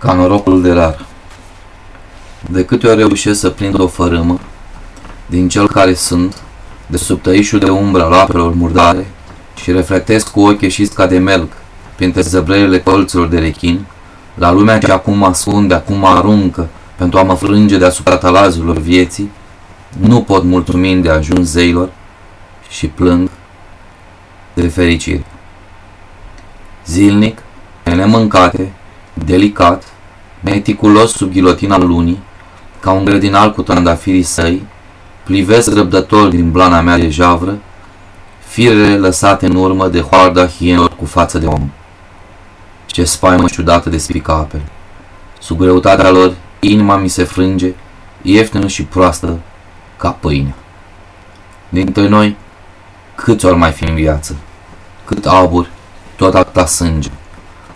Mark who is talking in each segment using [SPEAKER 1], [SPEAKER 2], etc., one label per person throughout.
[SPEAKER 1] ca norocul de rar. De câte ori reușesc să prind o fărâmă din cel care sunt, de sub tăișul de umbră al apelor murdare, și reflectez cu ochii și ca de melc printre zăbrele colților de rechin, la lumea ce acum mă ascunde, acum mă aruncă pentru a mă frânge deasupra talazilor vieții, nu pot mulțumi de ajuns zeilor și plâng de fericire. Zilnic, pe nemâncate, delicat, meticulos sub ghilotina lunii, ca un grădinal cu trandafirii săi, plivesc răbdător din blana mea de javră, firele lăsate în urmă de hoarda hienilor cu față de om. Ce spaimă ciudată de spică apele. Sub greutatea lor, inima mi se frânge, ieftină și proastă, ca pâine. Dintre noi, câți ori mai fi în viață? Cât aburi, tot atâta sânge.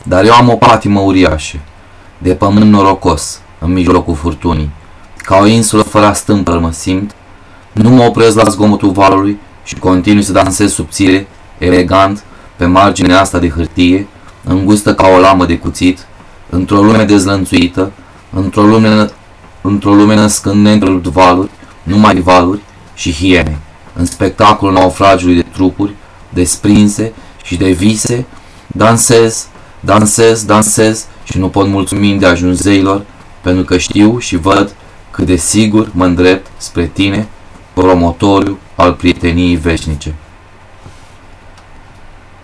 [SPEAKER 1] Dar eu am o patimă uriașă, de pământ norocos, în mijlocul furtunii. Ca o insulă fără stâmpăr mă simt, nu mă opresc la zgomotul valului și continui să dansez subțire, elegant, pe marginea asta de hârtie, îngustă ca o lamă de cuțit, într-o lume dezlănțuită, într-o lume, într-o lume născând neîntrerupт valuri, numai valuri și hiene, în spectacolul naufragiului de trupuri, desprinse și de vise, dansez, dansez, dansez și nu pot mulțumi de ajuns zeilor, pentru că știu și văd cât de sigur mă îndrept spre tine, promotoriu al prieteniei veșnice.